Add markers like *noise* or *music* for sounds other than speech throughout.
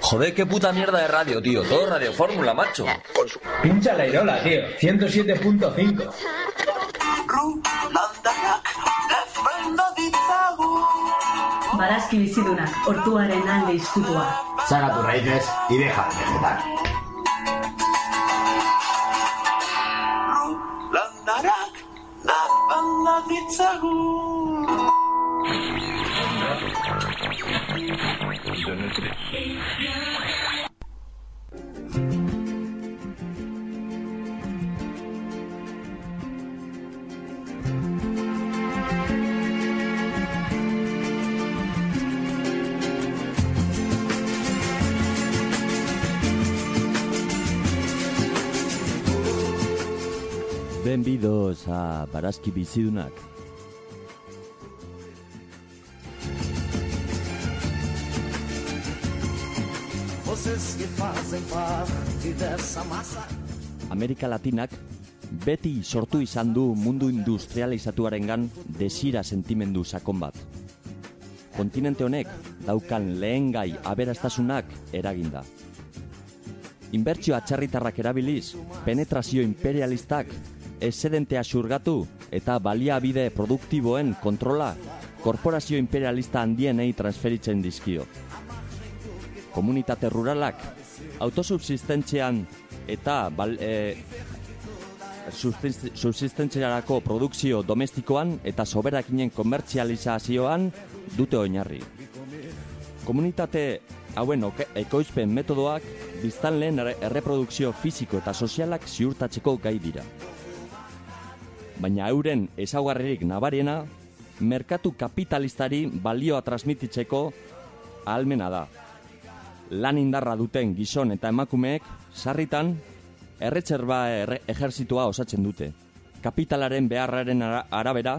Joder, qué puta mierda de radio, tío. Todo Radio Fórmula, macho. Pincha la Irola, tío. 107.5. Barazki bizidunak, ortuaren alde izkutua. Tus raíces y deja de vegetar. Benvidos a Barazki Bizidunak. Amerika Latinak beti sortu izan du mundu industrializatuarengan desira sentimendu sakon bat. Kontinente honek daukan lehen gai aberastasunak eraginda. Inbertsio atxarritarrak erabiliz, penetrazio imperialistak esedentea xurgatu eta baliabide produktiboen kontrola korporazio imperialista handienei transferitzen dizkio. Komunitate ruralak autosubsistentzian eta bal, e, subsist- subsistentziarako produkzio domestikoan eta soberakinen komertzializazioan dute oinarri. Komunitate hauen ekoizpen metodoak biztanleen erre- erreprodukzio fisiko eta sozialak ziurtatzeko gai dira. Baina euren ezaugarririk nabariena, merkatu kapitalistari balioa transmititzeko ahalmena da. Lan indarra duten gizon eta emakumeek sarritan erretxerba erre, ejerzitua osatzen dute. Kapitalaren beharraren ara- arabera,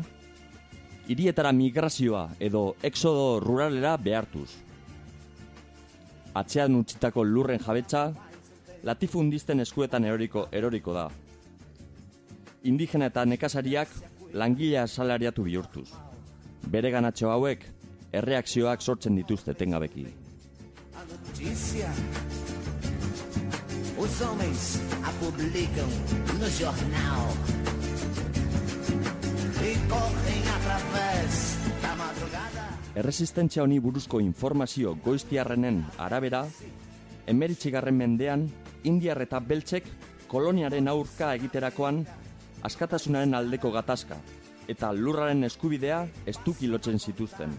hirietara migrazioa edo exodo ruralera behartuz. Atzean utzitako lurren jabetza, latifundisten eskuetan eroriko, eroriko da. Indigena eta nekazariak langilea salariatu bihurtuz. Bere ganatxo hauek erreakzioak sortzen dituzte tengabeki. Os homens a publicam no jornal. E correm através da madrugada. Erresistentzia honi buruzko informazio goiztiarrenen arabera, emeritxigarren mendean, Indiar eta Beltzek koloniaren aurka egiterakoan askatasunaren aldeko gatazka eta lurraren eskubidea estuki lotzen zituzten.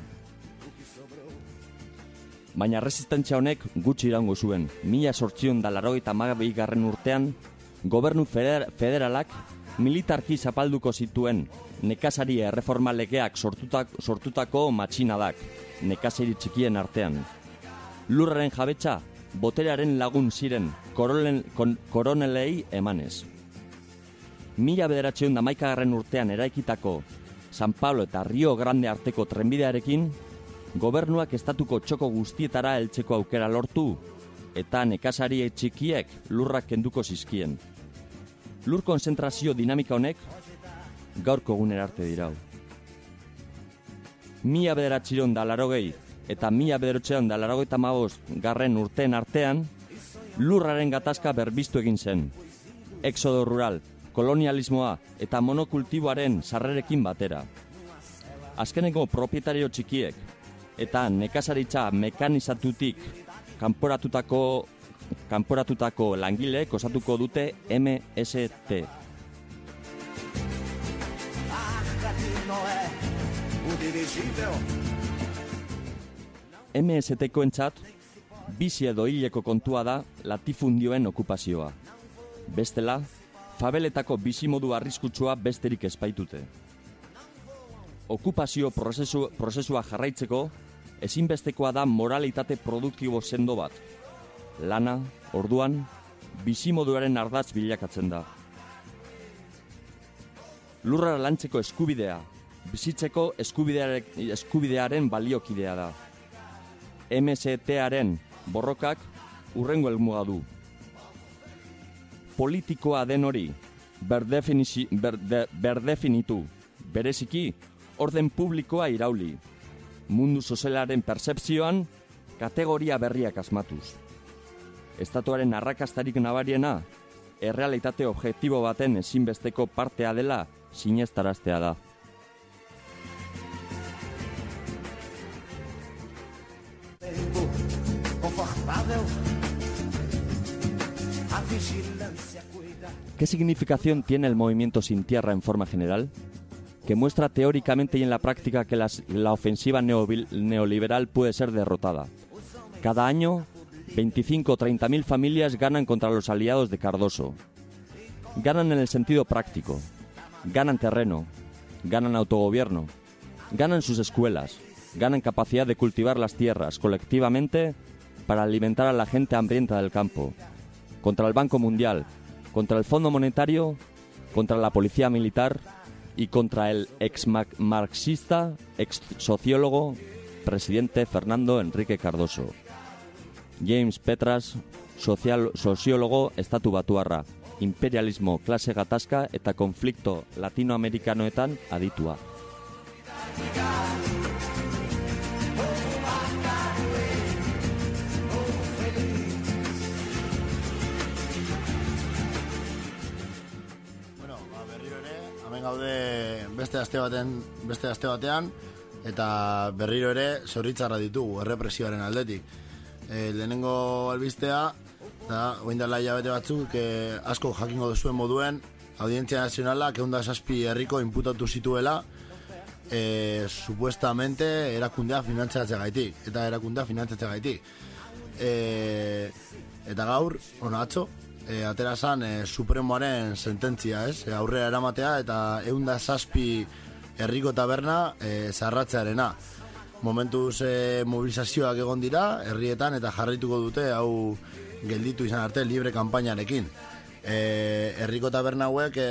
Baina resistentzia honek gutxi iraungo zuen. Mila sortzion da larogeita garren urtean, gobernu feder- federalak militarki zapalduko zituen nekazari erreforma legeak sortutak, sortutako matxinadak, nekazari txikien artean. Lurraren jabetza, boterearen lagun ziren korolen, kon, koronelei emanez. Mila bederatzeon da urtean eraikitako San Pablo eta Rio Grande arteko trenbidearekin, gobernuak estatuko txoko guztietara heltzeko aukera lortu, eta nekazari txikiek lurrak kenduko zizkien. Lur konzentrazio dinamika honek gaurko egunera arte dirau. Mila bederatziron da larogei eta mila bederatziron da larogeita mabost garren urteen artean, lurraren gatazka berbiztu egin zen. Exodo rural, kolonialismoa eta monokultiboaren sarrerekin batera. Azkeneko propietario txikiek eta nekazaritza mekanizatutik kanporatutako kanporatutako langileek osatuko dute MST. MST-ko entzat, bizi edo hileko kontua da latifundioen okupazioa. Bestela, fabeletako bizimodu arriskutsua besterik espaitute. Okupazio prozesu, prozesua jarraitzeko, ezinbestekoa da moralitate produktibo sendo bat. Lana, orduan, bizimoduaren ardatz bilakatzen da. Lurra lantzeko eskubidea, bizitzeko eskubideare- eskubidearen baliokidea da. MST-aren borrokak urrengo helmuga du. Politikoa den hori berde, berdefinitu, bereziki orden publikoa irauli. Mundu sozialaren percepzioan kategoria berriak asmatuz. Estatuaren arrakastarik nabariena, errealitate objektibo baten ezinbesteko partea dela sinestaraztea da. ¿Qué significación tiene el movimiento sin tierra en forma general? Que muestra teóricamente y en la práctica que la ofensiva neoliberal puede ser derrotada. Cada año, 25 o 30 mil familias ganan contra los aliados de Cardoso. Ganan en el sentido práctico. Ganan terreno. Ganan autogobierno. Ganan sus escuelas. Ganan capacidad de cultivar las tierras colectivamente para alimentar a la gente hambrienta del campo. Contra el Banco Mundial, contra el Fondo Monetario, contra la Policía Militar y contra el ex marxista, ex sociólogo, presidente Fernando Enrique Cardoso. James Petras, sozial, soziologo estatu batuarra, imperialismo klase gatazka eta konflikto latinoamerikanoetan aditua. Gaude beste aste baten, beste aste batean, eta berriro ere zorritzarra ditugu, errepresioaren aldetik. E, lehenengo albistea, da, oin dela hilabete batzuk, e, asko jakingo duzuen moduen, Audientzia Nazionalak eunda saspi herriko inputatu zituela, e, supuestamente erakundea finantzatzea gaitik, eta erakundea finantzatzea gaitik. E, eta gaur, ono atzo, e, atera zan e, Supremoaren sententzia, ez? E, aurrera eramatea eta eunda zazpi herriko taberna e, zarratzearena. Momentuz e, mobilizazioak egon dira, herrietan eta jarrituko dute hau gelditu izan arte libre kanpainarekin. E, herriko taberna hauek e,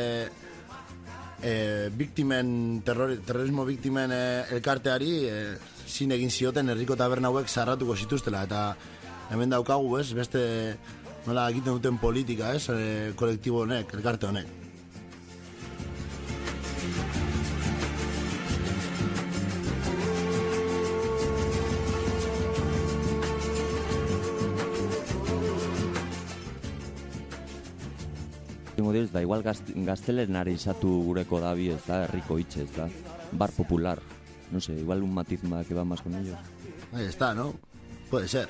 e, biktimen, terror, terrorismo biktimen e, elkarteari e, zin egin zioten herriko taberna hauek zarratuko zituztela eta hemen daukagu ez, beste nola egiten duten politika ez, e, kolektibo honek, elkarte honek. Dios, da igual gazte, gaztelenari izatu gureko dabi, ez da, herriko hitz, ez da. Bar popular. No sé, igual un matiz más que va más con ellos. Ahí está, ¿no? Puede ser.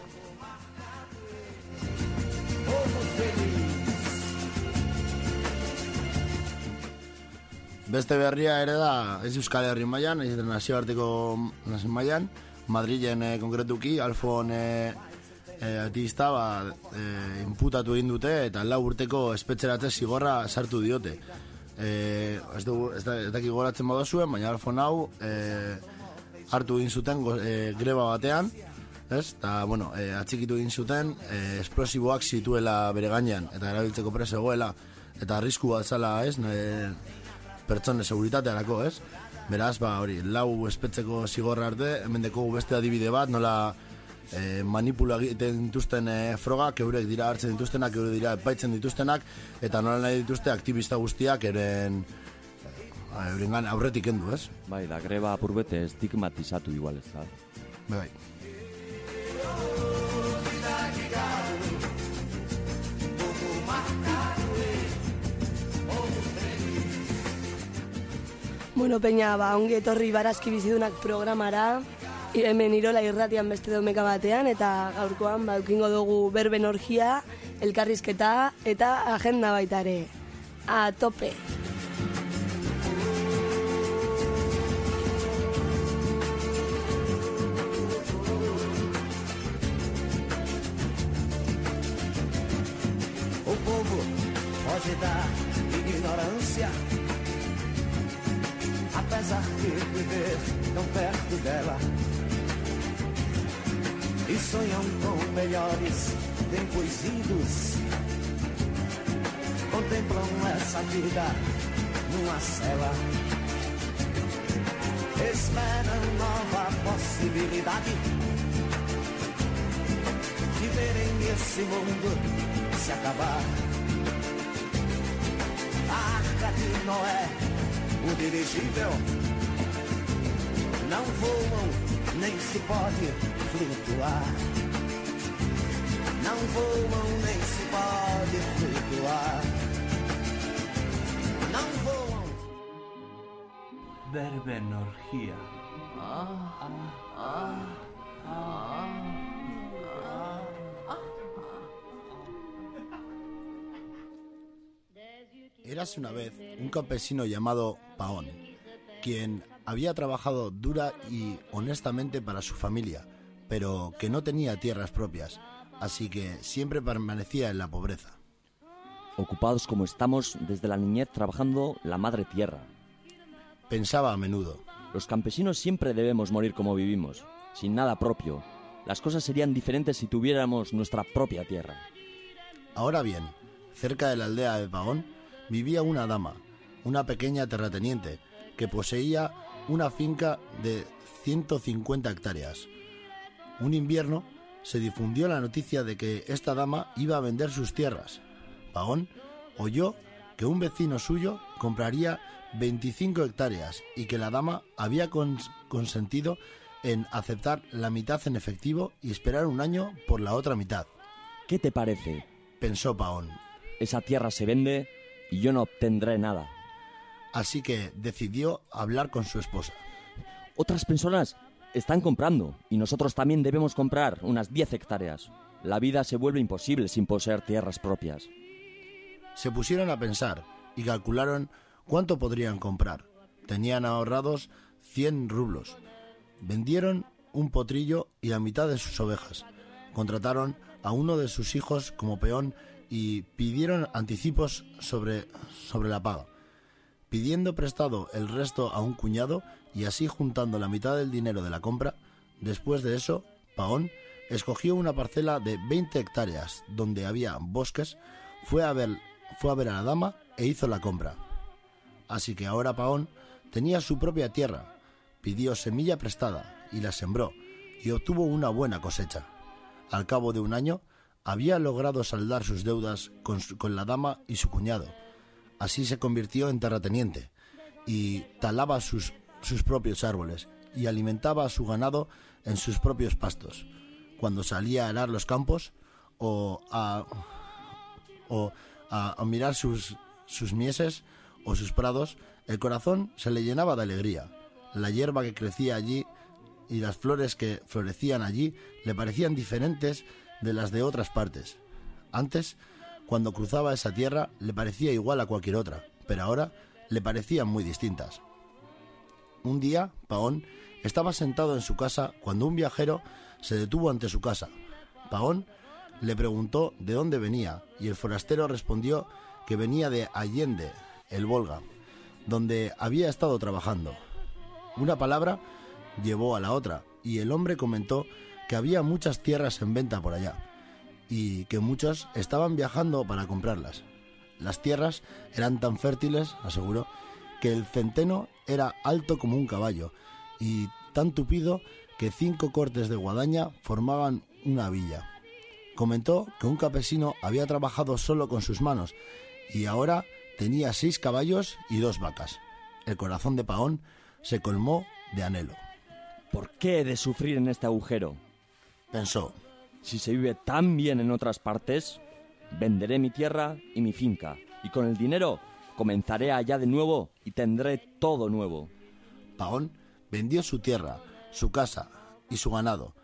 Beste berria ere da, ez Euskal Herri mailan, ez nazioarteko nazio mailan, Madrilen eh, konkretuki, Alfon eh, eh, artista ba, eh, inputatu egin dute eta lau urteko espetxeratze zigorra sartu diote. Eh, ez, dugu, ez, da, ez dakik goratzen badozuen, baina Alfon hau eh, hartu egin zuten eh, greba batean, ez? Ta, bueno, eh, atxikitu egin zuten eh, esplosiboak zituela bere gainean eta erabiltzeko preso egoela eta arrisku bat zala, ez? Eh, pertsone seguritatearako, ez? Beraz, ba, hori, lau espetzeko zigorra arte, hemen dekogu beste adibide bat, nola e, manipula egiten dituzten e, frogak, eurek dira hartzen dituztenak, eurek dira epaitzen dituztenak, eta nola nahi dituzte aktivista guztiak eren eurengan aurretik kendu, ez? Bai, da greba apurbete estigmatizatu igual, ez da. Bai, bai. Bueno, Peña, ba, ongi etorri barazki bizidunak programara, hemen irola irratian beste domeka batean, eta gaurkoan ba, eukingo dugu berben orgia, elkarrizketa eta agenda baitare. A tope! O povo pode dar ignorância, apesar de viver tão perto dela. E sonham com melhores tempos idos. Contemplam essa vida numa cela. Esperam nova possibilidade de verem esse mundo se acabar. A arca de Noé, o dirigível, não voam, nem se pode flutuar. Não voam, nem se pode flutuar. Não voam. Verbenorgía. Érase una vez un campesino llamado Paón, quien había trabajado dura y honestamente para su familia, pero que no tenía tierras propias, así que siempre permanecía en la pobreza. Ocupados como estamos desde la niñez trabajando la madre tierra. Pensaba a menudo, Los campesinos siempre debemos morir como vivimos, sin nada propio. Las cosas serían diferentes si tuviéramos nuestra propia tierra. Ahora bien, cerca de la aldea de Paón vivía una dama, una pequeña terrateniente, que poseía una finca de 150 hectáreas. Un invierno se difundió la noticia de que esta dama iba a vender sus tierras. Paón oyó que un vecino suyo compraría 25 hectáreas y que la dama había cons- consentido en aceptar la mitad en efectivo y esperar un año por la otra mitad. ¿Qué te parece? Pensó Paón. Esa tierra se vende y yo no obtendré nada. Así que decidió hablar con su esposa. Otras personas están comprando y nosotros también debemos comprar unas 10 hectáreas. La vida se vuelve imposible sin poseer tierras propias. Se pusieron a pensar y calcularon cuánto podrían comprar. Tenían ahorrados 100 rublos. Vendieron un potrillo y la mitad de sus ovejas. Contrataron a uno de sus hijos como peón y pidieron anticipos sobre, sobre la paga. Pidiendo prestado el resto a un cuñado y así juntando la mitad del dinero de la compra, después de eso, Paón escogió una parcela de 20 hectáreas donde había bosques, fue a ver, fue a, ver a la dama e hizo la compra. Así que ahora Paón tenía su propia tierra, pidió semilla prestada y la sembró y obtuvo una buena cosecha. Al cabo de un año, había logrado saldar sus deudas con, con la dama y su cuñado. Así se convirtió en terrateniente y talaba sus, sus propios árboles y alimentaba a su ganado en sus propios pastos. Cuando salía a arar los campos o a, o a, mirar sus, sus mieses o sus prados, el corazón se le llenaba de alegría. La hierba que crecía allí y las flores que florecían allí le parecían diferentes de las de otras partes. Antes, cuando cruzaba esa tierra, le parecía igual a cualquier otra, pero ahora le parecían muy distintas. Un día, Paón estaba sentado en su casa cuando un viajero se detuvo ante su casa. Paón le preguntó de dónde venía y el forastero respondió que venía de Allende, el Volga, donde había estado trabajando. Una palabra llevó a la otra y el hombre comentó que había muchas tierras en venta por allá y que muchos estaban viajando para comprarlas. Las tierras eran tan fértiles, aseguró, que el centeno era alto como un caballo y tan tupido que cinco cortes de guadaña formaban una villa. Comentó que un campesino había trabajado solo con sus manos y ahora tenía seis caballos y dos vacas. El corazón de Paón se colmó de anhelo. ¿Por qué he de sufrir en este agujero? Pensó, Si se vive tan bien en otras partes, venderé mi tierra y mi finca, y con el dinero comenzaré allá de nuevo y tendré todo nuevo. Paón vendió su tierra, su casa y su ganado,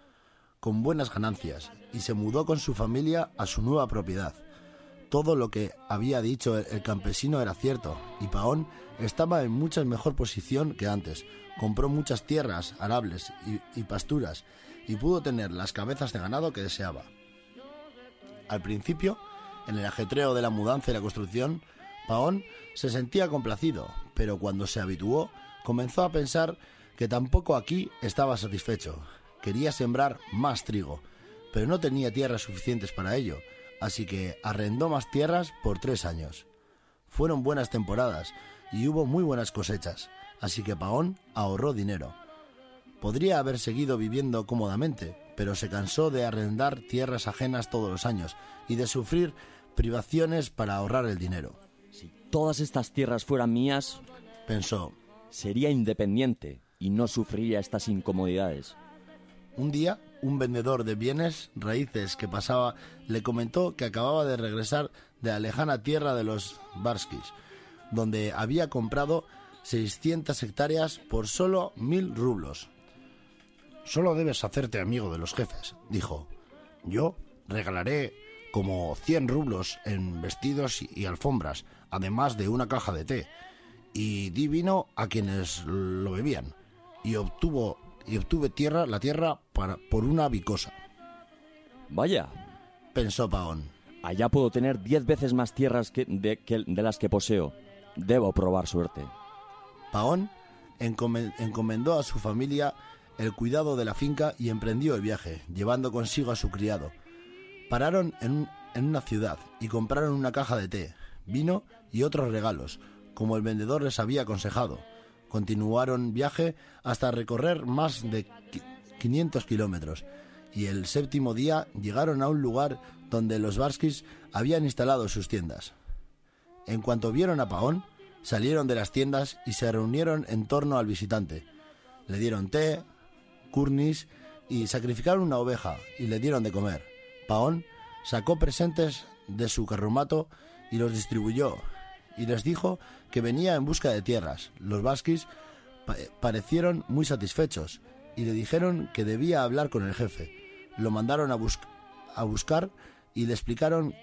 con buenas ganancias, y se mudó con su familia a su nueva propiedad. Todo lo que había dicho el, campesino era cierto, y Paón estaba en mucha mejor posición que antes. Compró muchas tierras arables y, y pasturas, y pudo tener las cabezas de ganado que deseaba. Al principio, en el ajetreo de la mudanza y la construcción, Paón se sentía complacido, pero cuando se habituó, comenzó a pensar que tampoco aquí estaba satisfecho. Quería sembrar más trigo, pero no tenía tierras suficientes para ello, así que arrendó más tierras por tres años. Fueron buenas temporadas y hubo muy buenas cosechas, así que Paón ahorró dinero. Podría haber seguido viviendo cómodamente, pero se cansó de arrendar tierras ajenas todos los años y de sufrir privaciones para ahorrar el dinero. Si todas estas tierras fueran mías, Pensó, sería independiente y no sufriría estas incomodidades. Un día, un vendedor de bienes raíces que pasaba le comentó que acababa de regresar de la lejana tierra de los Barskis, donde había comprado 600 hectáreas por solo mil rublos. Solo debes hacerte amigo de los jefes, dijo. Yo regalaré como 100 rublos en vestidos y alfombras, además de una caja de té, y di vino a quienes lo bebían, y obtuvo y obtuve tierra, la tierra para, por una bicosa. Vaya, Pensó Paón. allá puedo tener diez veces más tierras que de, que- de las que poseo. Debo probar suerte. Paón encome- encomendó a su familia el cuidado de la finca y emprendió el viaje, llevando consigo a su criado. Pararon en, en una ciudad y compraron una caja de té, vino y otros regalos, como el vendedor les había aconsejado. Continuaron viaje hasta recorrer más de qui- 500 kilómetros y el séptimo día llegaron a un lugar donde los Barskis habían instalado sus tiendas. En cuanto vieron a Paón, salieron de las tiendas y se reunieron en torno al visitante. Le dieron té, curnis y sacrificaron una oveja y le dieron de comer. Paón sacó presentes de su carromato y los distribuyó y les dijo que venía en busca de tierras. Los vasquis pa- parecieron muy satisfechos y le dijeron que debía hablar con el jefe. Lo mandaron a, a buscar y le explicaron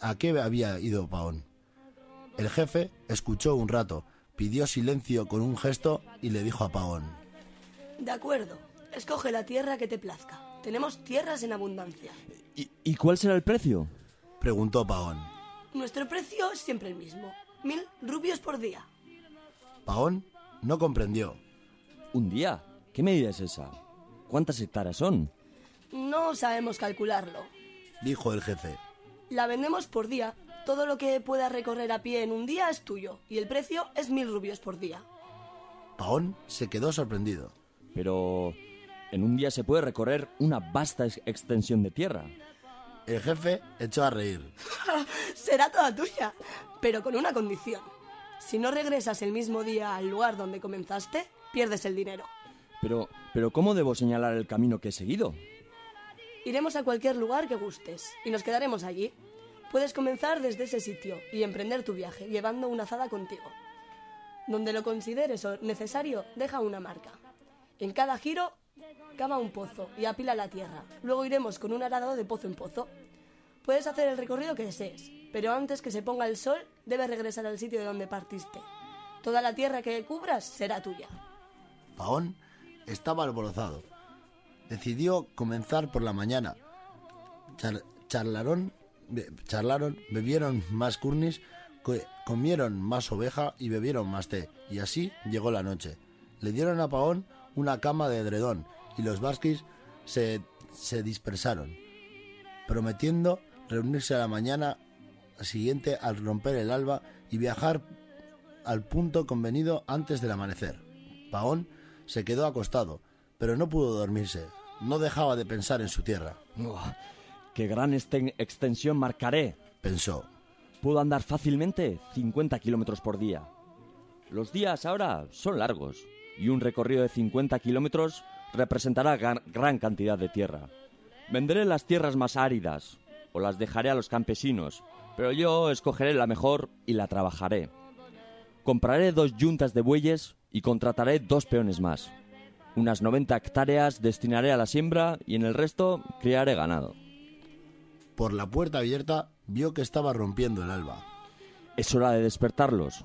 a qué había ido Paón. El jefe escuchó un rato, pidió silencio con un gesto y le dijo a Paón. De acuerdo, escoge la tierra que te plazca. Tenemos tierras en abundancia. ¿Y, y cuál será el precio? Preguntó Paón. Nuestro precio es siempre el mismo. Mil rubios por día. Paón no comprendió. ¿Un día? ¿Qué medida es esa? ¿Cuántas hectáreas son? No sabemos calcularlo. Dijo el jefe. La vendemos por día. Todo lo que puedas recorrer a pie en un día es tuyo. Y el precio es mil rubios por día. Paón se quedó sorprendido. Pero en un día se puede recorrer una vasta ex- extensión de tierra. El jefe echó a reír. *laughs* Será toda tuya. Pero con una condición. Si no regresas el mismo día al lugar donde comenzaste, pierdes el dinero. Pero, pero ¿cómo debo señalar el camino que he seguido? Iremos a cualquier lugar que gustes y nos quedaremos allí. Puedes comenzar desde ese sitio y emprender tu viaje llevando una azada contigo. Donde lo consideres necesario, deja una marca. En cada giro, cava un pozo y apila la tierra. Luego iremos con un arado de pozo en pozo. Puedes hacer el recorrido que desees, pero antes que se ponga el sol, debes regresar al sitio de donde partiste. Toda la tierra que cubras será tuya. Paón estaba alborozado. Decidió comenzar por la mañana. Char- charlaron, charlaron, bebieron más curnis, co- comieron más oveja y bebieron más té. Y así llegó la noche. Le dieron a Paón una cama de edredón y los vasquis se, se dispersaron, prometiendo reunirse a la mañana siguiente al romper el alba y viajar al punto convenido antes del amanecer. Paón se quedó acostado, pero no pudo dormirse. No dejaba de pensar en su tierra. ¡Qué gran extensión marcaré! Pensó. Puedo andar fácilmente 50 kilómetros por día. Los días ahora son largos y un recorrido de 50 kilómetros representará gran cantidad de tierra. Venderé las tierras más áridas o las dejaré a los campesinos, pero yo escogeré la mejor y la trabajaré. Compraré dos yuntas de bueyes y contrataré dos peones más. Unas 90 hectáreas destinaré a la siembra y en el resto criaré ganado. Por la puerta abierta vio que estaba rompiendo el alba. Es hora de despertarlos.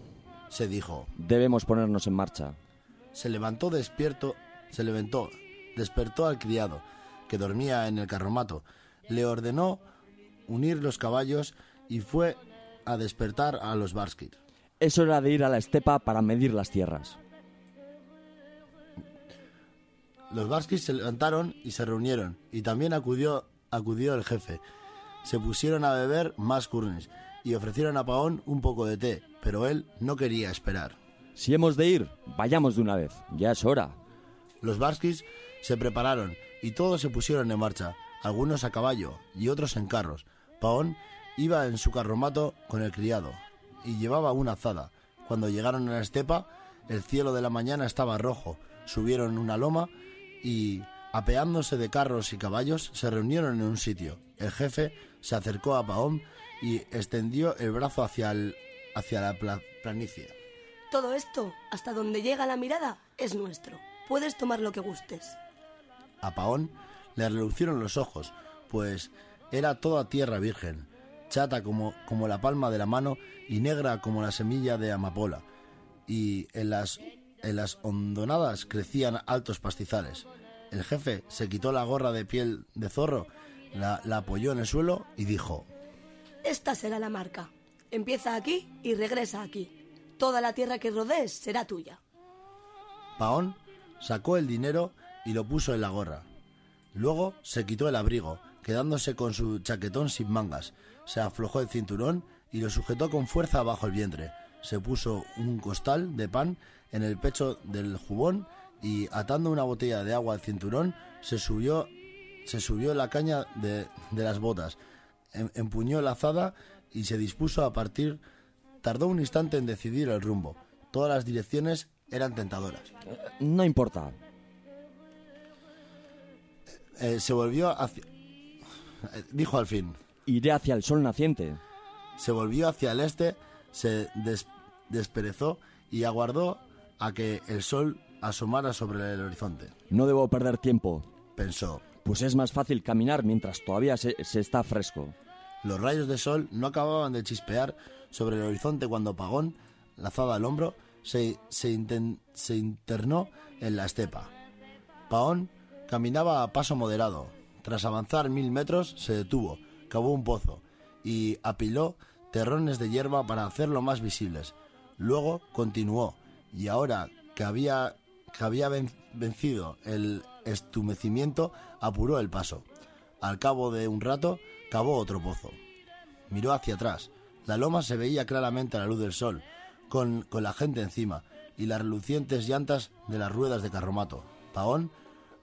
Se dijo. Debemos ponernos en marcha. Se levantó despierto, se levantó, despertó al criado, que dormía en el carromato. Le ordenó unir los caballos y fue a despertar a los Barskis. Es hora de ir a la estepa para medir las tierras. Los Barskis se levantaron y se reunieron, y también acudió, acudió el jefe. Se pusieron a beber más curnis y ofrecieron a Paón un poco de té, pero él no quería esperar. Si hemos de ir, vayamos de una vez. Ya es hora. Los Barskis se prepararon y todos se pusieron en marcha, algunos a caballo y otros en carros. Paón iba en su carromato con el criado y llevaba una azada. Cuando llegaron a la estepa, el cielo de la mañana estaba rojo, subieron una loma y, apeándose de carros y caballos, se reunieron en un sitio. El jefe se acercó a Pahom y extendió el brazo hacia, el, hacia la pla- planicie. Todo esto, hasta donde llega la mirada, es nuestro. Puedes tomar lo que gustes. A Paón le relucieron los ojos, pues era toda tierra virgen, chata como, como la palma de la mano y negra como la semilla de amapola. Y en las, en las hondonadas crecían altos pastizales. El jefe se quitó la gorra de piel de zorro, la, la apoyó en el suelo y dijo, Esta será la marca. Empieza aquí y regresa aquí. Toda la tierra que rodees será tuya. Paón sacó el dinero y lo puso en la gorra. Luego se quitó el abrigo, quedándose con su chaquetón sin mangas. Se aflojó el cinturón y lo sujetó con fuerza bajo el vientre. Se puso un costal de pan en el pecho del jubón y atando una botella de agua al cinturón se subió se subió la caña de, de las botas, em- empuñó la azada y se dispuso a partir. Tardó un instante en decidir el rumbo. Todas las direcciones eran tentadoras. No importa. Eh, se volvió hacia... eh, Dijo al fin. Iré hacia el sol naciente. Se volvió hacia el este, se des- desperezó y aguardó a que el sol asomara sobre el horizonte. No debo perder tiempo, Pensó. pues es más fácil caminar mientras todavía se, se está fresco. Los rayos de sol no acababan de chispear sobre el horizonte cuando Pagón, lazada al hombro, se, se, inten- se internó en la estepa. Paón caminaba a paso moderado. Tras avanzar mil metros, se detuvo, cavó un pozo y apiló terrones de hierba para hacerlo más visibles. Luego continuó, y ahora que había, que había ven- vencido el estumecimiento, apuró el paso. Al cabo de un rato, cavó otro pozo. Miró hacia atrás. La loma se veía claramente a la luz del sol, con, con la gente encima y las relucientes llantas de las ruedas de carromato. Paón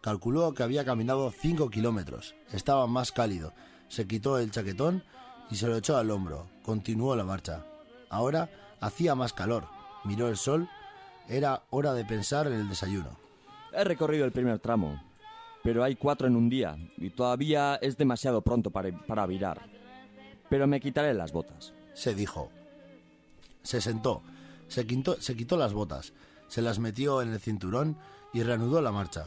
calculó que había caminado cinco kilómetros. Estaba más cálido. Se quitó el chaquetón y se lo echó al hombro. Continuó la marcha. Ahora hacía más calor. Miró el sol. Era hora de pensar en el desayuno. He recorrido el primer tramo, pero hay cuatro en un día y todavía es demasiado pronto para, para virar. Pero me quitaré las botas. Se dijo. Se sentó, se quitó, se quitó las botas, se las metió en el cinturón y reanudó la marcha.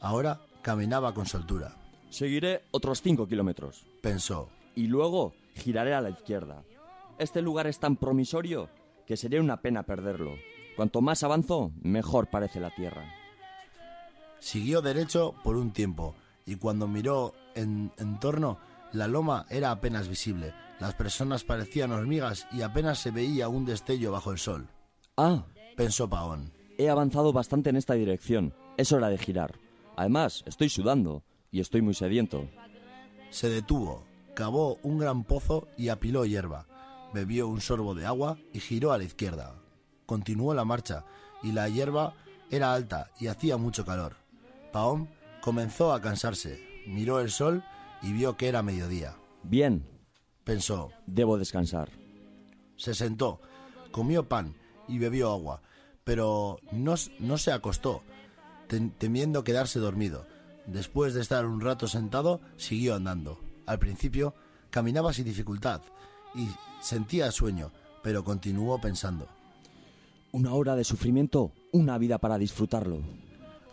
Ahora caminaba con soltura. Seguiré otros cinco kilómetros Pensó, y luego giraré a la izquierda. Este lugar es tan promisorio que sería una pena perderlo. Cuanto más avanzo, mejor parece la tierra. siguió derecho por un tiempo y cuando miró en, en torno, la loma era apenas visible. Las personas parecían hormigas y apenas se veía un destello bajo el sol. Ah, Pensó Paón. he avanzado bastante en esta dirección. Es hora de girar. Además, estoy sudando y estoy muy sediento. Se detuvo, cavó un gran pozo y apiló hierba. Bebió un sorbo de agua y giró a la izquierda. Continuó la marcha y la hierba era alta y hacía mucho calor. Paón comenzó a cansarse, miró el sol y vio que era mediodía. Bien, Pensó, debo descansar. se sentó, comió pan y bebió agua, pero no, no se acostó, tem- temiendo quedarse dormido. Después de estar un rato sentado, siguió andando. Al principio, caminaba sin dificultad y sentía sueño, pero continuó pensando. Una hora de sufrimiento, una vida para disfrutarlo.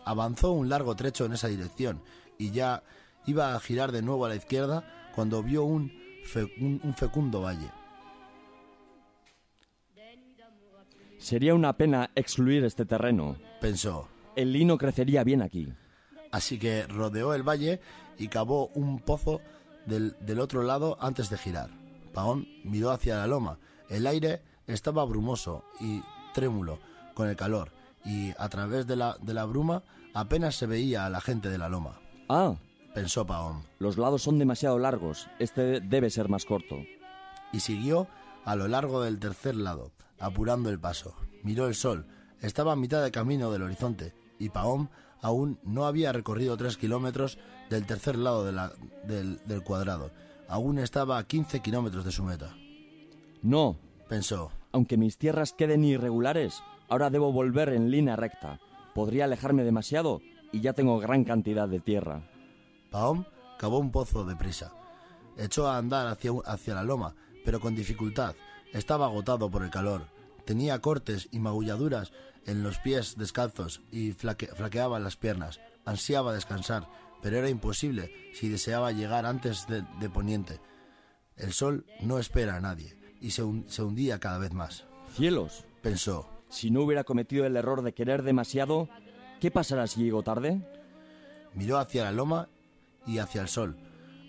Avanzó un largo trecho en esa dirección y ya iba a girar de nuevo a la izquierda cuando vio un, un- un fecundo valle. Sería una pena excluir este terreno. Pensó, El lino crecería bien aquí. Así que rodeó el valle y cavó un pozo del, del otro lado antes de girar. Paón miró hacia la loma. El aire estaba brumoso y trémulo con el calor, y a través de la, de la bruma apenas se veía a la gente de la loma. Ah, Pensó Paón, los lados son demasiado largos. Este debe ser más corto. y siguió a lo largo del tercer lado, apurando el paso. Miró el sol. Estaba a mitad de camino del horizonte, y Paón aún no había recorrido tres kilómetros del tercer lado de la- del, del cuadrado. Aún estaba a 15 kilómetros de su meta. No, Pensó, aunque mis tierras queden irregulares, ahora debo volver en línea recta. Podría alejarme demasiado y ya tengo gran cantidad de tierra. Pahom cavó un pozo deprisa. Echó a andar hacia, hacia la loma, pero con dificultad. Estaba agotado por el calor. Tenía cortes y magulladuras en los pies descalzos y flaque, flaqueaba las piernas. Ansiaba descansar, pero era imposible si deseaba llegar antes de, de poniente. El sol no espera a nadie y se, se hundía cada vez más. Cielos, Pensó, si no hubiera cometido el error de querer demasiado, ¿qué pasará si llego tarde? miró hacia la loma y hacia el sol.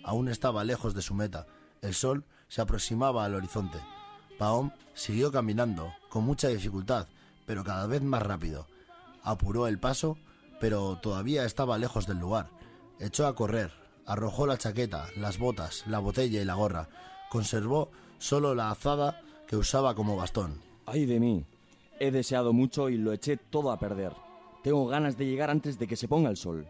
Aún estaba lejos de su meta. El sol se aproximaba al horizonte. Pahom siguió caminando, con mucha dificultad, pero cada vez más rápido. Apuró el paso, pero todavía estaba lejos del lugar. Echó a correr, arrojó la chaqueta, las botas, la botella y la gorra. Conservó solo la azada que usaba como bastón. ¡Ay de mí! He deseado mucho y lo eché todo a perder. Tengo ganas de llegar antes de que se ponga el sol.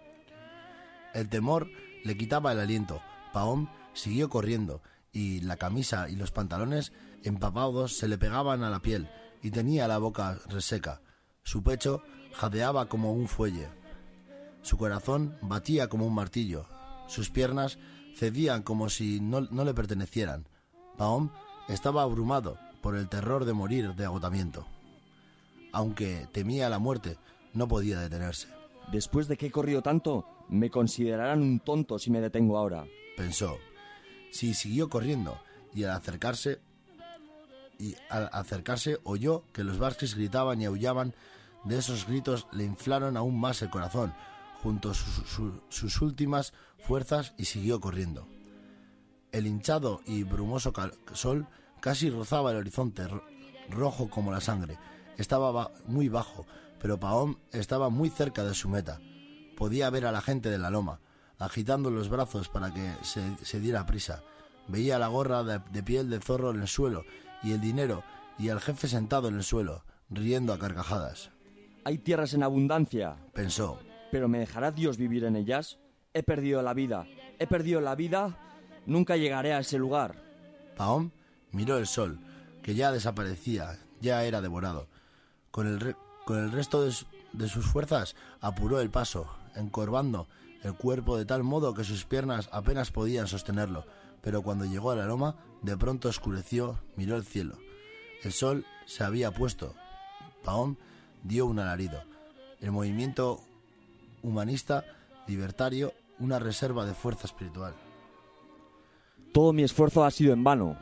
El temor le quitaba el aliento. Pahom siguió corriendo y la camisa y los pantalones empapados se le pegaban a la piel y tenía la boca reseca. Su pecho jadeaba como un fuelle. Su corazón batía como un martillo. Sus piernas cedían como si no, no le pertenecieran. Pahom estaba abrumado por el terror de morir de agotamiento. Aunque temía la muerte, no podía detenerse. Después de que he corrido tanto, me considerarán un tonto si me detengo ahora. pensó. Si siguió corriendo y al acercarse y al acercarse oyó que los Baskis gritaban y aullaban. De esos gritos le inflaron aún más el corazón, junto a su- su- sus últimas fuerzas y siguió corriendo. El hinchado y brumoso sol casi rozaba el horizonte, ro- rojo como la sangre. Estaba ba- muy bajo, pero Pahom estaba muy cerca de su meta. Podía ver a la gente de la loma, agitando los brazos para que se, se diera prisa. Veía la gorra de, de piel de zorro en el suelo y el dinero y al jefe sentado en el suelo, riendo a carcajadas. Hay tierras en abundancia, Pensó, pero ¿me dejará Dios vivir en ellas? He perdido la vida. He perdido la vida. Nunca llegaré a ese lugar. Pahom miró el sol, que ya desaparecía, ya era devorado. Con el, con el resto de, su- de sus fuerzas apuró el paso, encorvando el cuerpo de tal modo que sus piernas apenas podían sostenerlo. Pero cuando llegó a la loma, de pronto oscureció, miró el cielo. El sol se había puesto. Pahom dio un alarido. El movimiento humanista, libertario, una reserva de fuerza espiritual. Todo mi esfuerzo ha sido en vano.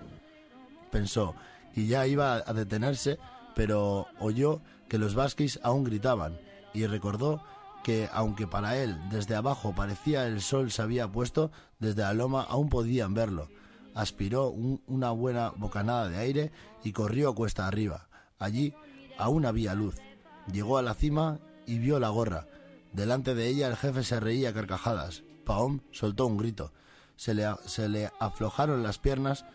pensó, y ya iba a detenerse, pero oyó que los vasquis aún gritaban, y recordó que, aunque para él desde abajo parecía el sol se había puesto, desde la loma aún podían verlo. Aspiró un- una buena bocanada de aire y corrió cuesta arriba. Allí aún había luz. Llegó a la cima y vio la gorra. Delante de ella el jefe se reía a carcajadas. Pahom soltó un grito. Se le, se le aflojaron las piernas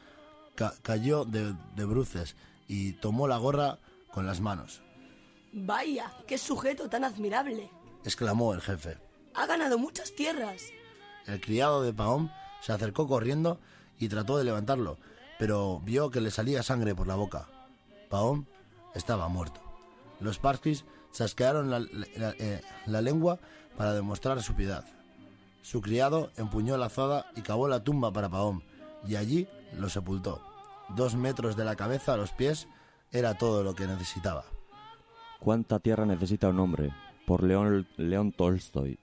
ca- cayó de, de bruces y tomó la gorra con las manos. Vaya, qué sujeto tan admirable. Exclamó el jefe. Ha ganado muchas tierras. El criado de Pahom se acercó corriendo y trató de levantarlo, pero vio que le salía sangre por la boca. Pahom estaba muerto. Los Parskis chasquearon la, la- eh, la lengua para demostrar su piedad. Su criado empuñó la azada y cavó la tumba para Pahom, y allí lo sepultó. Dos metros de la cabeza a los pies era todo lo que necesitaba. ¿Cuánta tierra necesita un hombre? Por León, León Tolstoy.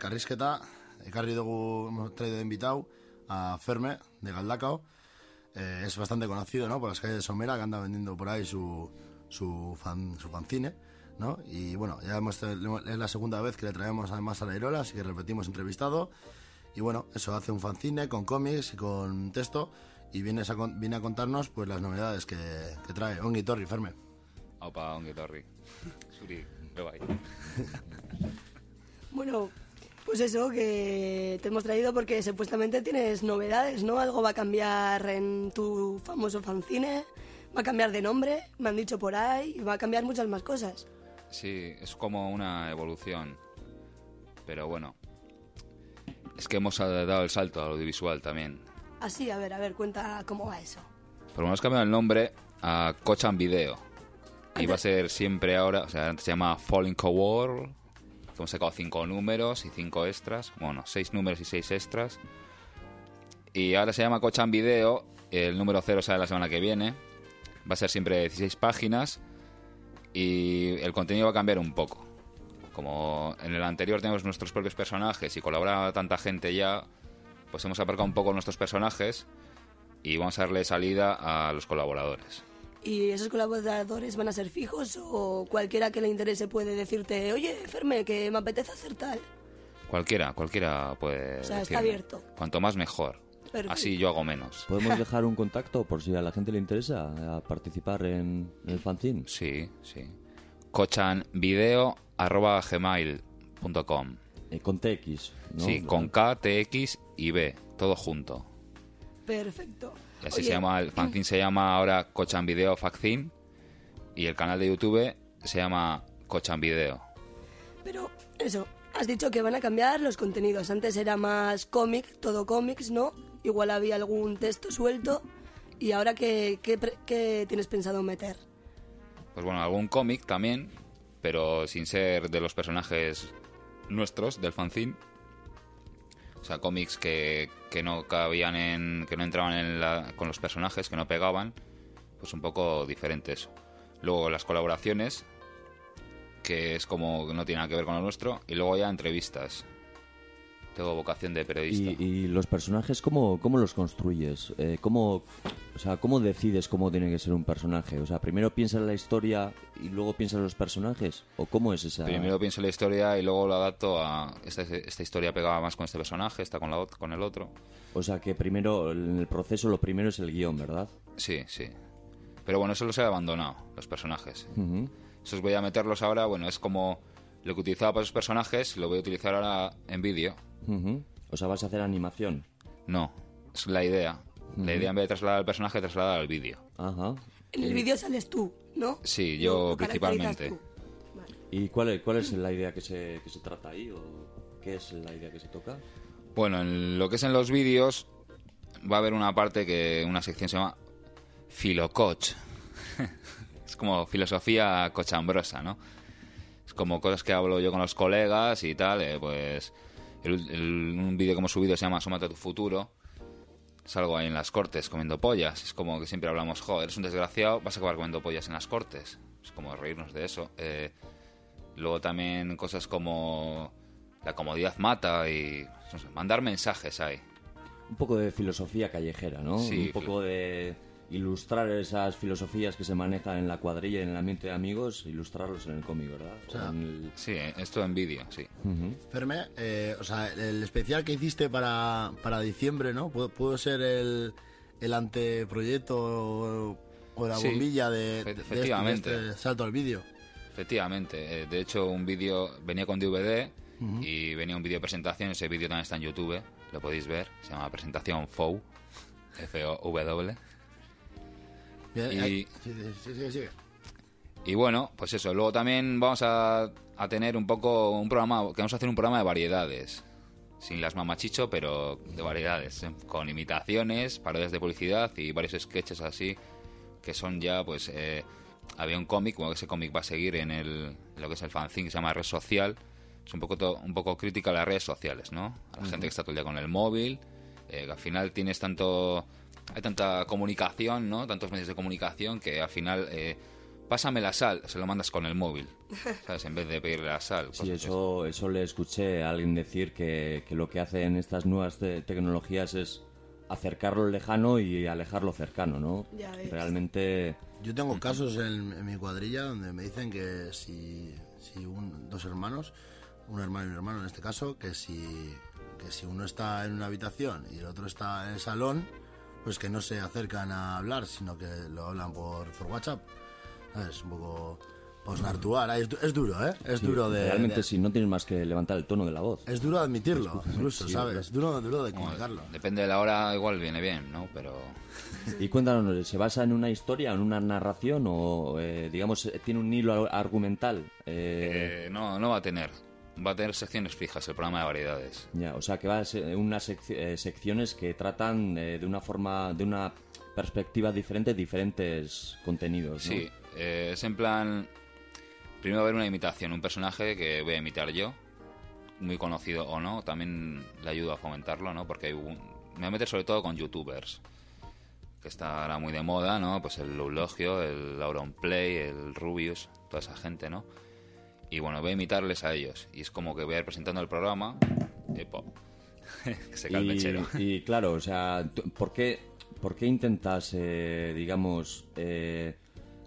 Elkarrizketa, ekarri dugu, hemos traído de invitado a Ferme, de Galdacao. Eh, es bastante conocido, ¿no? Por las calles de Somera, que anda vendiendo por ahí su, su, fan, su fanzine, ¿no? Y bueno, ya hemos, es la segunda vez que le traemos además a la Irola, así que repetimos entrevistado. Y bueno, eso hace un fanzine con cómics y con texto y viene a, viene a contarnos pues las novedades que, que trae. Ongi Torri, Ferme. Opa, ongi etorri. Zuri, be bai. Bueno, pues eso, que te hemos traído porque supuestamente tienes novedades, ¿no? Algo va a cambiar en tu famoso fanzine, va a cambiar de nombre, me han dicho por ahí, y va a cambiar muchas más cosas. Sí, es como una evolución. Pero bueno, es que hemos dado el salto al audiovisual también. Así, a ver, a ver, cuenta cómo va eso. Pero hemos cambiado el nombre a Cochan Video. Y va a ser siempre ahora, o sea, antes se llama Falling World. Hemos sacado cinco números y cinco extras. Bueno, seis números y seis extras. Y ahora se llama Cochan Video. El número cero sale la semana que viene. Va a ser siempre 16 páginas. Y el contenido va a cambiar un poco. Como en el anterior tenemos nuestros propios personajes y colabora tanta gente ya, pues hemos aparcado un poco nuestros personajes y vamos a darle salida a los colaboradores. ¿Y esos colaboradores van a ser fijos o cualquiera que le interese puede decirte, oye, Ferme, que me apetece hacer tal? Cualquiera, cualquiera puede. O sea, está decirme. abierto. Cuanto más mejor. Perfecto. Así yo hago menos. ¿Podemos *laughs* dejar un contacto por si a la gente le interesa a participar en, en el fanzine? Sí, sí. cochanvideo.gmail.com Eh, con TX, ¿no? Sí, con K, TX y B, todo junto. Perfecto. Y así Oye, se llama, el fanzine se llama ahora Cochan Video y el canal de YouTube se llama Cochan Video. Pero eso, has dicho que van a cambiar los contenidos. Antes era más cómic, todo cómics, ¿no? Igual había algún texto suelto. ¿Y ahora qué, qué qué tienes pensado meter? Pues bueno, algún cómic también, pero sin ser de los personajes nuestros del fanzine. O sea, cómics que, que no cabían en. que no entraban en la- con los personajes, que no pegaban. Pues un poco diferente eso. Luego las colaboraciones, que es como no tiene nada que ver con lo nuestro. Y luego ya entrevistas. Tengo vocación de periodista. ¿Y, y los personajes cómo, cómo los construyes? Eh, ¿cómo, o sea, ¿Cómo decides cómo tiene que ser un personaje? O sea, ¿primero piensas en la historia y luego piensas en los personajes? ¿O cómo es esa...? Primero pienso en la historia y luego lo adapto a. Esta, esta historia pegaba más con este personaje, esta con, la, con el otro. O sea, que primero, en el proceso, lo primero es el guion, ¿verdad? Sí, sí. Pero bueno, eso los he abandonado, los personajes. Ujú. Esos voy a meterlos ahora, bueno, es como lo que utilizaba para esos personajes, lo voy a utilizar ahora en vídeo. Ujú. O sea, vas a hacer animación. No, es la idea. La idea en vez de trasladar al personaje, trasladar al vídeo. Ajá. En el vídeo sales tú, ¿no? Sí, yo principalmente. tú. Vale. ¿Y cuál es, cuál es la idea que se, que se trata ahí? ¿O qué es la idea que se toca? Bueno, en lo que es en los vídeos, va a haber una parte que, una sección se llama Filococh. *laughs* es como filosofía cochambrosa, ¿no? Es como cosas que hablo yo con los colegas y tal, eh, pues... el- el- un vídeo que hemos subido se llama Asómate a tu futuro. Salgo ahí en las cortes comiendo pollas. Es como que siempre hablamos, joder, eres un desgraciado, vas a acabar comiendo pollas en las cortes. Es como reírnos de eso. Eh, luego también cosas como la comodidad mata y no sé, mandar mensajes ahí. Un poco de filosofía callejera, ¿no? Sí, Un poco de ilustrar esas filosofías que se manejan en la cuadrilla y en el ambiente de amigos, ilustrarlos en el cómic, ¿verdad? O sea, en el- Sí, eh, esto en vídeo, sí. Ujú. Ferme, eh, o sea, el especial que hiciste para, para diciembre, ¿no? ¿Pudo, pudo ser el, el anteproyecto o, la Sí, bombilla de, de este- de este salto al vídeo? Efectivamente, eh, de hecho un vídeo venía con DVD y venía un vídeo de presentación, ese vídeo también está en YouTube, lo podéis ver, se llama presentación FOW, F-O-W. Bien, Y- ahí- sí, sí, sí, sigue, sigue. Y bueno, pues eso, luego también vamos a, a tener un poco un programa, que vamos a hacer un programa de variedades, sin las mamachicho, pero de variedades, eh, con imitaciones, parodias de publicidad y varios sketches así, que son ya, pues, eh, había un cómic, bueno, ese cómic va a seguir en, el, lo que es el fanzine, que se llama Red Social, es un poco, to- un poco crítica a las redes sociales, ¿no? A la gente que está todo el día con el móvil, eh, que al final tienes tanto... Hay tanta comunicación, ¿no? Tantos medios de comunicación que al final... eh, pásame la sal, se lo mandas con el móvil, *laughs* ¿sabes? En vez de pedirle la sal. Sí, eso, eso le escuché a alguien decir que, que lo que hacen estas nuevas te- tecnologías es acercar lo lejano y alejar lo cercano, ¿no? Ya. Realmente, Yo tengo casos en, en mi cuadrilla donde me dicen que si, si un- dos hermanos, un hermano y un hermano en este caso, que si, que si uno está en una habitación y el otro está en el salón, pues que no se acercan a hablar, sino que lo hablan por, por WhatsApp. Es un poco posnartuar. Es, du- es duro, ¿eh? Es sí, duro de... realmente de- si no tienes más que levantar el tono de la voz. Es duro admitirlo, *laughs* incluso, Sí, ¿sabes? Es duro, duro de Bueno, comunicarlo. depende de la hora, igual viene bien, ¿no? Pero Y cuéntanos, ¿se basa en una historia, en una narración o, eh, digamos, eh, tiene un hilo argumental? Eh, eh, no, no va a tener. Va a tener secciones fijas, el programa de variedades. ya, o sea, que va a ser unas sec- eh, secciones que tratan eh, de una forma, de una perspectiva diferente, diferentes contenidos, ¿no? Sí, eh, es en plan... Primero va a haber una imitación, un personaje que voy a imitar yo, muy conocido o no, también le ayudo a fomentarlo, ¿no? Porque hay un- me voy a meter sobre todo con youtubers, que está ahora muy de moda, ¿no? Pues el Eulogio, el Auronplay, el Rubius, toda esa gente, ¿no? Y bueno, voy a imitarles a ellos. Y es como que voy a ir presentando el programa. Epo. *laughs* que se cae el y, mechero. y claro, o sea, ¿por qué, por qué intentas, eh, digamos, eh,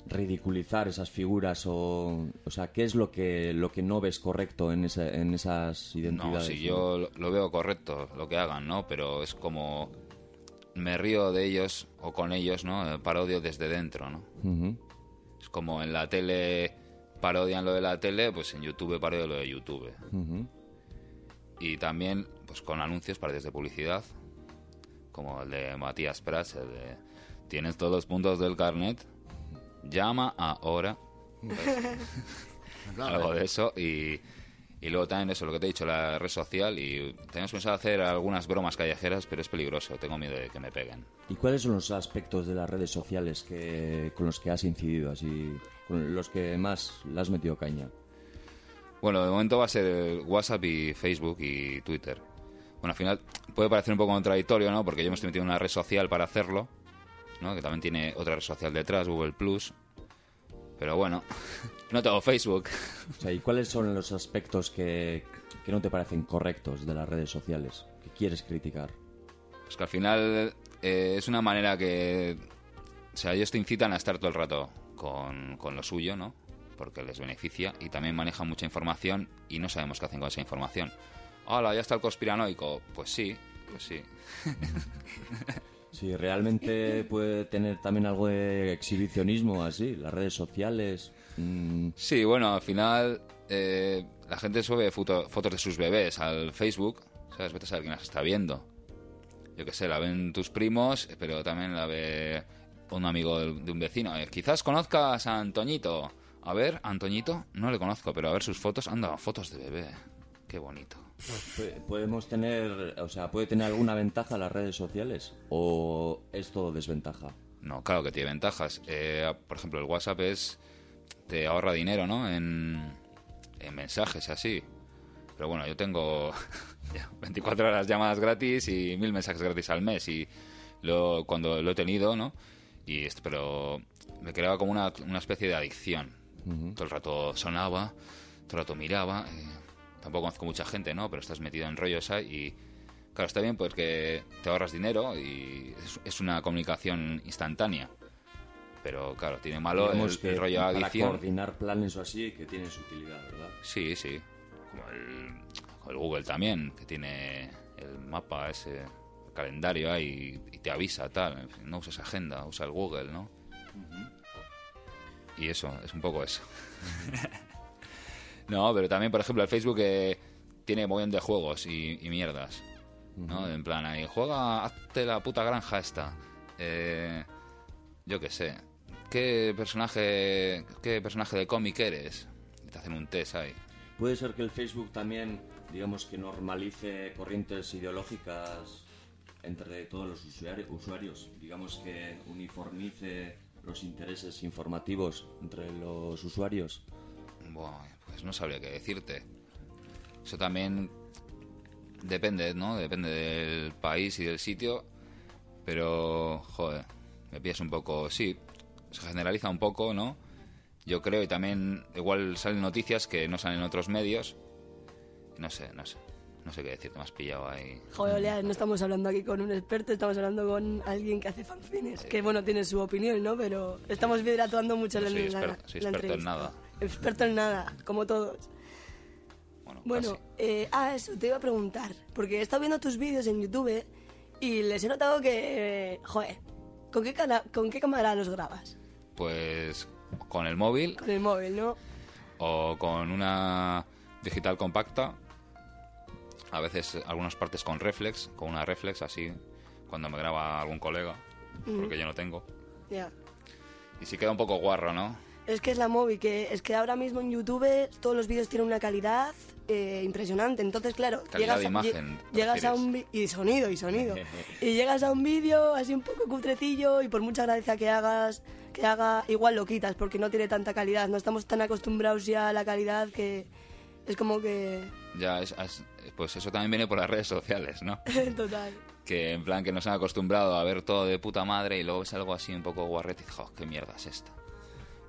ridiculizar esas figuras o, o sea, qué es lo que lo que no ves correcto en, esa- en esas No, identidades? si yo lo- veo correcto, lo que hagan, ¿no? Pero es como... Me río de ellos o con ellos, ¿no? Eh, Parodio desde dentro, ¿no? Es como en la tele parodian lo de la tele, pues en YouTube parodio lo de YouTube. Y también, pues con anuncios, parodios de publicidad, como el de Matías Prats, el de Tienes todos los puntos del carnet, llama ahora. Claro, *laughs* algo de eso y, y luego también eso, lo que te he dicho, la red social y tenemos pensado hacer algunas bromas callejeras, pero es peligroso, tengo miedo de que me peguen. ¿Y cuáles son los aspectos de las redes sociales que, con los que has incidido, así, con los que más le has metido caña? Bueno, de momento va a ser WhatsApp y Facebook y Twitter. Bueno, al final puede parecer un poco contradictorio, ¿no? Porque yo me estoy metiendo en una red social para hacerlo, ¿no? Que también tiene otra red social detrás, Google Plus. Pero bueno, *laughs* no tengo Facebook. O sea, ¿y cuáles son los aspectos que, que no te parecen correctos de las redes sociales, que quieres criticar? Pues que al final eh, es una manera que... O sea, ellos te incitan a estar todo el rato con, con lo suyo, ¿no? Porque les beneficia y también manejan mucha información y no sabemos qué hacen con esa información. Hola, ya está el conspiranoico. Pues sí, pues sí. *laughs* Sí, realmente puede tener también algo de exhibicionismo así, las redes sociales. mm, Sí, bueno, al final eh, la gente sube foto- fotos de sus bebés al Facebook, ¿sabes? Vete a saber quién las está viendo. Yo qué sé, la ven tus primos, pero también la ve un amigo de un vecino. Eh, quizás conozcas a Antoñito. A ver, Antoñito, no le conozco, pero a ver sus fotos. Anda, fotos de bebé. Qué bonito. pu- ¿Podemos tener, o sea, puede tener alguna ventaja las redes sociales o es todo desventaja? No, claro que tiene ventajas. Eh, por ejemplo, el WhatsApp es. te ahorra dinero, ¿no? En, en mensajes y así. Pero bueno, yo tengo *laughs* ya 24 horas llamadas gratis y mil mensajes gratis al mes. Y lo, cuando lo he tenido, ¿no? Y esto, pero me creaba como una, una especie de adicción. Todo el rato sonaba, todo el rato miraba. eh, tampoco conozco mucha gente, ¿no? Pero estás metido en rollos ahí y. Claro, está bien porque te ahorras dinero y es, es una comunicación instantánea. Pero claro, tiene malo el, Digamos el rollo para adicción. coordinar planes o así que tiene su utilidad, ¿verdad? Sí, sí. Como el, Google también, que tiene el mapa ese, calendario ahí y te avisa, tal. No usas agenda, usa el Google, ¿no? Y eso, es un poco eso. *laughs* no, pero también, por ejemplo, el Facebook eh, tiene mogollón de juegos y, y mierdas. ¿no? En plan, ahí, juega, hazte la puta granja esta. Eh, yo qué sé. ¿Qué personaje, qué personaje de cómic eres? Y te hacen un test ahí. Puede ser que el Facebook también, digamos que normalice corrientes ideológicas entre todos los usuari- usuarios, digamos que uniformice los intereses informativos entre los usuarios. Buah, pues no sabría qué decirte. Eso también depende, ¿no? Depende del país y del sitio. Pero, joder, me pillas un poco... Sí, se generaliza un poco, ¿no? Yo creo, y también igual salen noticias que no salen en otros medios. No sé, no sé. No sé qué decirte, me has pillado ahí. Joder, Olea, no estamos hablando aquí con un experto, estamos hablando con alguien que hace fanzines, que bueno, tiene su opinión, ¿no? Pero estamos vidratuando mucho No la, soy la- experto, soy la experto en nada. Experto en nada, como todos. Bueno, Bueno, eh, ah, eso, te iba a preguntar, porque he estado viendo tus vídeos en YouTube y les he notado que, eh, joder, ¿con qué, cana- ¿con qué cámara los grabas? Pues con el móvil Con el móvil, ¿no? o con una digital compacta. A veces algunas partes con reflex, con una reflex así, cuando me graba algún colega, porque yo no tengo. Ya. Y sí queda un poco guarro, ¿no? Es que es la móvil, que es que ahora mismo en YouTube todos los vídeos tienen una calidad eh, impresionante. Entonces, claro, Calidad llegas, de a, imagen, te llegas a un y sonido y sonido. *laughs* y llegas a un vídeo así un poco cutrecillo y por mucha gracia que hagas, que haga, igual lo quitas porque no tiene tanta calidad. No estamos tan acostumbrados ya a la calidad que es como que Ya es, es- pues eso también viene por las redes sociales, ¿no? *laughs* total. Que en plan que nos han acostumbrado a ver todo de puta madre y luego ves algo así un poco guarrete y dices, "Jo, qué mierda es esta.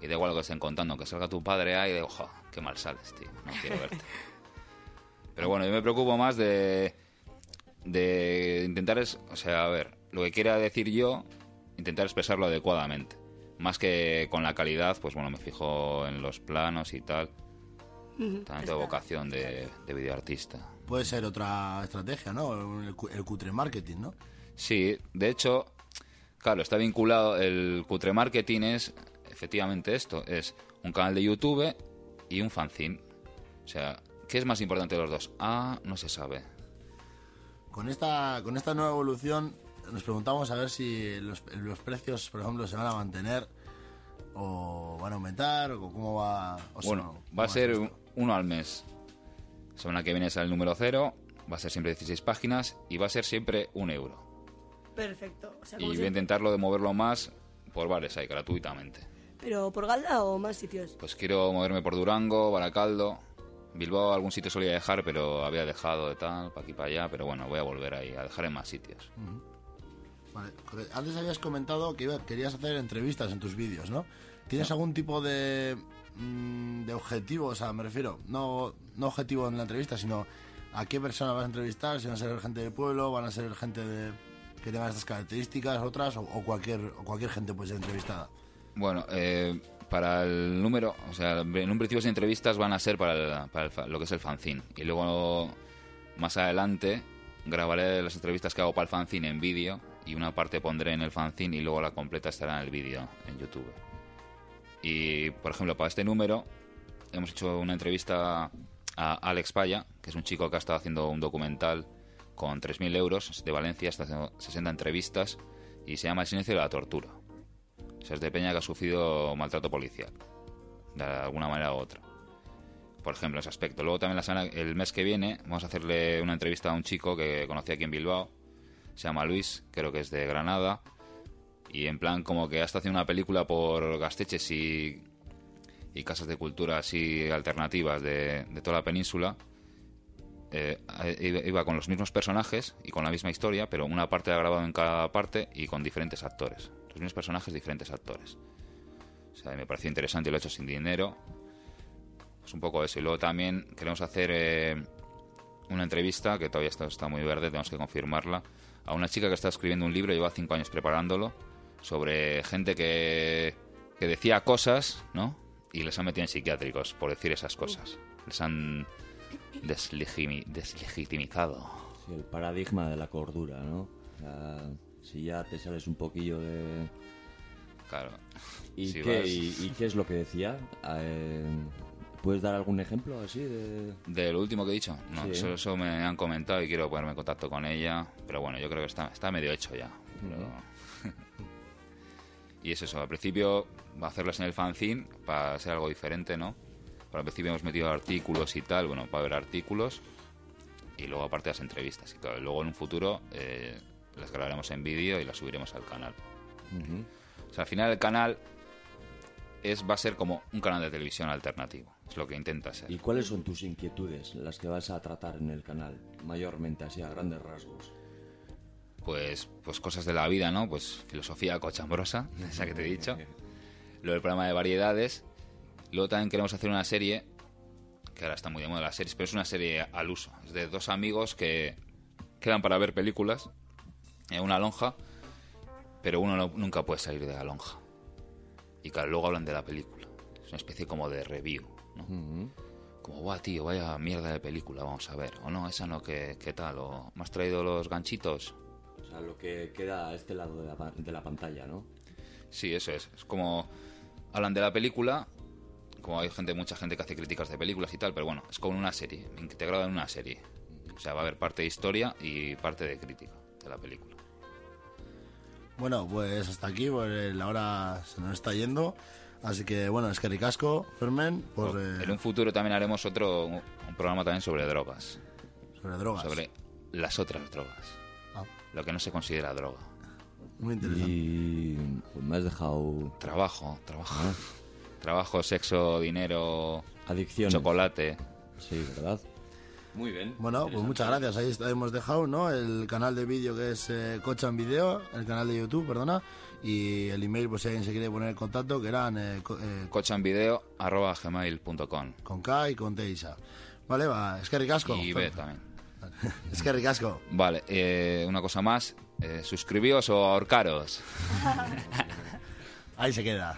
Y da igual lo que estén contando, que salga tu padre ahí y digo, "Jo, qué mal sales, tío, no quiero verte. *laughs* Pero bueno, yo me preocupo más de, de intentar, es, o sea, a ver, lo que quiera decir yo, intentar expresarlo adecuadamente. Más que con la calidad, pues bueno, me fijo en los planos y tal. También tengo vocación de, de videoartista. Puede ser otra estrategia, ¿no? El, el cutre marketing, ¿no? Sí, de hecho, claro, está vinculado, el cutre marketing es efectivamente esto, es un canal de YouTube y un fanzine. O sea, ¿qué es más importante de los dos? Ah, no se sabe. Con esta, con esta nueva evolución nos preguntamos a ver si los, los precios, por ejemplo, se van a mantener o van a aumentar o cómo va... o sea, Bueno, cómo va a ser uno al mes. Semana que viene sale el número cero, va a ser siempre 16 páginas y va a ser siempre un euro. Perfecto. O sea, Y voy a intentarlo de moverlo más por bares ahí, gratuitamente. Pero por Galda o más sitios. Pues quiero moverme por Durango, Baracaldo. Bilbao algún sitio solía dejar, pero había dejado de tal, para aquí para allá. Pero bueno, voy a volver ahí, a dejar en más sitios. Vale, Antes habías comentado que iba- querías hacer entrevistas en tus vídeos, ¿no? ¿Tienes algún tipo de, mm, de objetivo? O sea, me refiero, no, no objetivo en la entrevista, sino a qué persona vas a entrevistar, si van a ser gente del pueblo, van a ser gente de, que tenga estas características, otras, o, cualquier, o cualquier gente puede ser entrevistada. Bueno, eh, para el número, o sea, en un principio las entrevistas van a ser para, el- para el lo que es el fanzine. Y luego, más adelante, grabaré las entrevistas que hago para el fanzine en vídeo. Y una parte pondré en el fanzine y luego la completa estará en el vídeo en YouTube. Y, por ejemplo, para este número hemos hecho una entrevista a Alex Paya, que es un chico que ha estado haciendo un documental con 3.000 euros de Valencia, está haciendo 60 entrevistas y se llama El silencio de la tortura. O sea, es de Peña que ha sufrido maltrato policial, de alguna manera u otra. Por ejemplo, ese aspecto. Luego también la semana, el mes que viene vamos a hacerle una entrevista a un chico que conocí aquí en Bilbao. Se llama Luis, creo que es de Granada. Y en plan como que ha estado haciendo una película por Gasteches y, y casas de cultura así alternativas de, de toda la península. Eh, iba con los mismos personajes y con la misma historia, pero una parte la grabado en cada parte y con diferentes actores. Los mismos personajes, diferentes actores. O sea, me pareció interesante y lo he hecho sin dinero. Pues un poco eso. Y luego también queremos hacer eh, una entrevista, que todavía está, está muy verde, tenemos que confirmarla, a una chica que está escribiendo un libro, lleva cinco años preparándolo, sobre gente que, que decía cosas, ¿no? Y les han metido en psiquiátricos por decir esas cosas. Les han deslegimi- deslegitimizado. Sí, el paradigma de la cordura, ¿no? O sea, si ya te sales un poquillo de... Claro. ¿Y, Si qué, vas- y, y qué es lo que decía? Eh, ¿Puedes dar algún ejemplo así de...? ¿De lo último que he dicho? No, Sí. eso, eso me han comentado y quiero ponerme en contacto con ella. Pero bueno, yo creo que está, está medio hecho ya. Pero- y es eso, al principio va a hacerlas en el fanzine para ser algo diferente, ¿no? Pero al principio hemos metido artículos y tal, bueno, para ver artículos. Y luego aparte las entrevistas. Y claro, luego en un futuro eh, las grabaremos en vídeo y las subiremos al canal. O sea, al final el canal es, va a ser como un canal de televisión alternativo. Es lo que intenta ser. ¿Y cuáles son tus inquietudes, las que vas a tratar en el canal, mayormente, así a grandes rasgos? Pues, pues cosas de la vida, ¿no? Pues filosofía cochambrosa, *laughs* esa que te he dicho. Lo del programa de variedades Luego también queremos hacer una serie, que ahora está muy de moda las series, pero es una serie al uso. Es de dos amigos que quedan para ver películas en una lonja, pero uno no- nunca puede salir de la lonja. Y claro, luego hablan de la película. Es una especie como de review, ¿no? Como, guau, tío, vaya mierda de película, vamos a ver. O no, esa no, ¿qué, qué tal? O, ¿me has traído los ganchitos? Sea, lo que queda a este lado de la, pa- de la pantalla, ¿no? Sí, eso es. Es como hablan de la película, como hay gente, mucha gente que hace críticas de películas y tal, pero bueno, es como una serie, integrada en una serie. O sea, va a haber parte de historia y parte de crítica de la película. Bueno, pues hasta aquí, pues la hora se nos está yendo. Así que bueno, es que ricasco, Fermen, eh, En un futuro también haremos otro un programa también sobre drogas, sobre drogas. sobre las otras drogas, lo que no se considera droga. muy interesante. Y pues me has dejado Trabajo, trabajo. Trabajo, sexo, dinero, adicciones. chocolate. Sí, ¿verdad? Muy bien. Bueno, pues muchas gracias. Ahí está- hemos dejado, ¿no? El canal de vídeo que es eh, Cochan Video, el canal de YouTube, perdona, y el email, pues si alguien se quiere poner en contacto, que eran eh, co- eh, cochanvideo.gmail.com con K y con T Isa. Vale, va, es que ricasco. Y B también. Es que ricasco. Vale, eh, una cosa más. Eh, suscribíos o ahorcaros. Ahí se queda.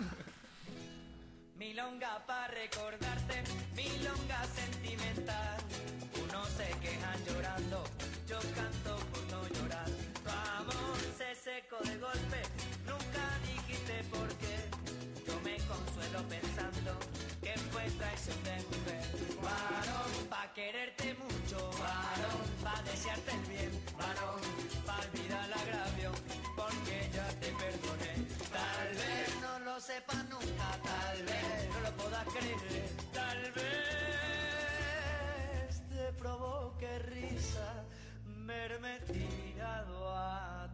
Milonga para recordarte, pa' quererte mucho, varón, pa' desearte el bien, varón, pa' olvidar el agravio, porque ya te perdoné. Tal vez no lo sepa nunca, tal vez no lo puedas creer, tal vez te provoque risa verme tirado a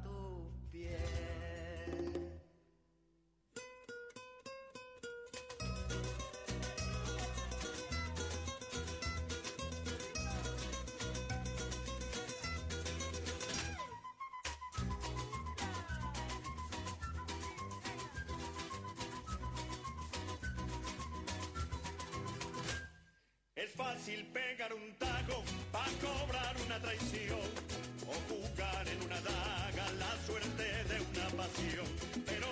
un taco para cobrar una traición o jugar en una daga la suerte de una pasión. Pero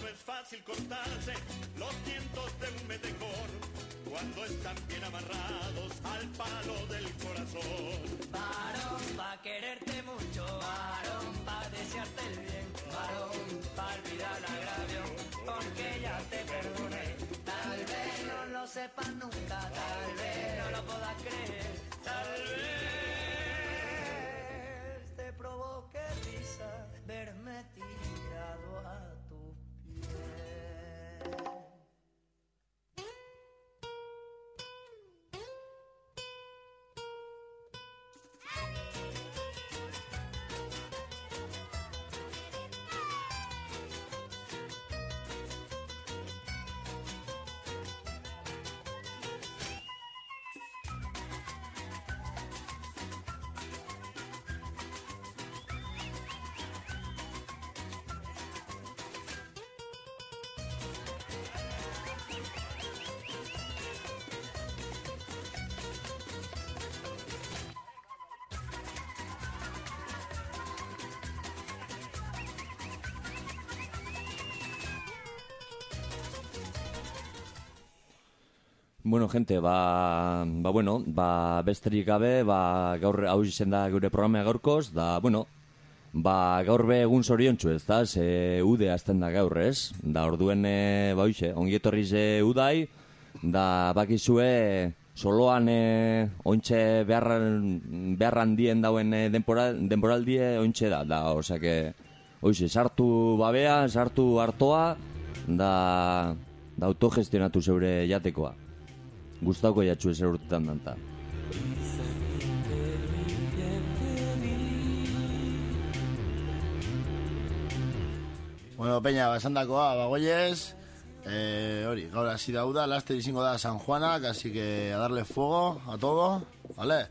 no es fácil cortarse los cientos de un metejón cuando están bien amarrados al palo del corazón. Varón, pa' quererte mucho, varón, pa' desearte el bien, varón, pa' olvidar el agravio, porque ya te perdoné. Tal vez no lo sepas nunca, tal vez no lo puedas creer, tal vez te provoque risa verme Bueno, gente, ba, ba bueno, ba, besterik gabe, ba, gaur hau izen da gure programa gaurkoz, da, bueno, ba, gaur be egun zoriontsu ez da, ze ude azten da gaur ez, da orduen, e, ba, hoxe, ongi etorri ze udai, da, bakizue, soloan, e, ointxe beharran, beharran dien dauen e, denporal, denporaldie ointxe da, da, osake, hoxe, sartu babea, sartu hartoa, da, da autogestionatu zeure jatekoa. Gustauko jatxu ezer urtetan danta. Bueno, Peña, basandakoa, bagoiez, eh, hori, gaur hasi dauda, laster izango da San Juanak, así que a darle fuego a todo, vale?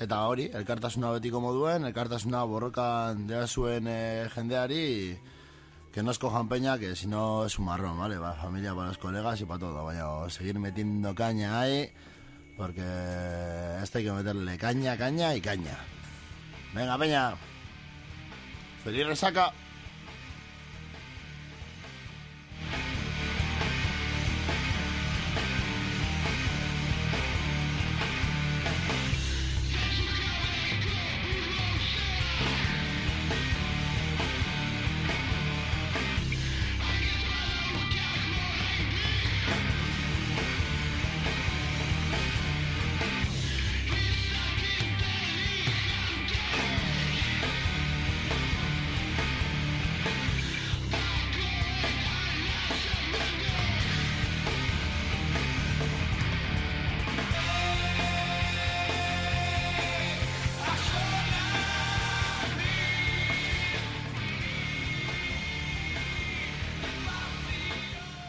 Eta hori, elkartasuna betiko moduen, elkartasuna borrokan dea zuen eh, jendeari, que no escojan peña, que si no es un marrón, ¿vale? Para la familia, para los colegas y para todo. Vaya, seguir metiendo caña ahí, porque esto hay que meterle caña, caña y caña. Venga, peña. Feliz resaca.